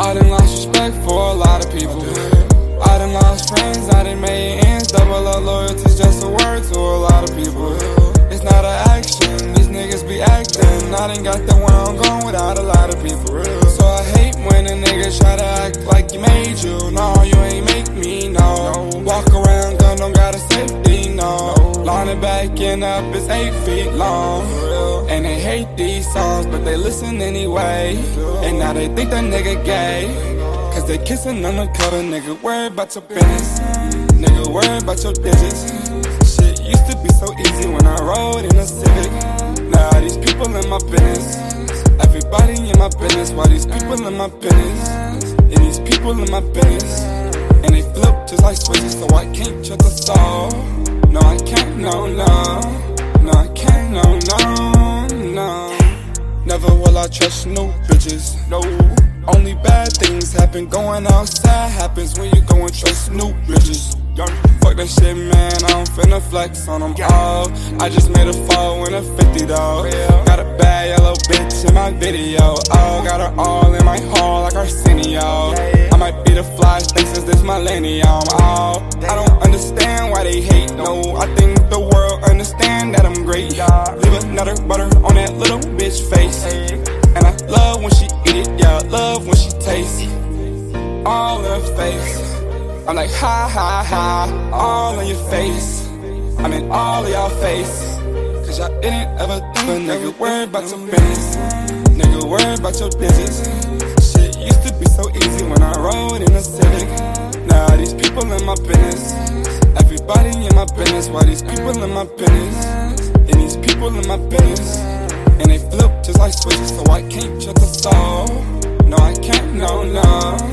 I done lost respect for a lot of people. I done lost friends, I done made ends. Double up loyalty's just a word to a lot of people. It's not an action, these niggas be acting. I done got the where I'm going without a lot of people. So I hate when a nigga try to act like you made you. No, no. back backing up, it's eight feet long. And they hate these songs, but they listen anyway. And now they think that nigga gay. Cause they kissing on the cover, nigga. Worry about your business. Nigga, worry about your digits. Shit used to be so easy when I rode in a Civic. Now these people in my business. Everybody in my business. Why these people in my business? And these people in my business. And they flip just like switches, so I can't trust a soul. No, I can't, no, no. No, I can't, no, no, no. Never will I trust no bitches, no. Only bad things happen. Going outside happens when you go and trust new bitches. Fuck that shit, man. I'm finna flex on them all. I just made a fall in a 50 though. Got a bad yellow bitch in my video. Oh, got her all in my hall like Arsenio. I might be the fly thing since this millennium. Oh, I don't I'm like, ha ha ha, all in your face. I'm in all of y'all face. Cause y'all didn't ever think a nigga worry about your business. Nigga worry about your digits. Shit used to be so easy when I rode in a Civic. Now these people in my business. Everybody in my business. Why these people in my business? And these people in my business. And they flip just like switches, so I can't trust a soul. No, I can't, no. No,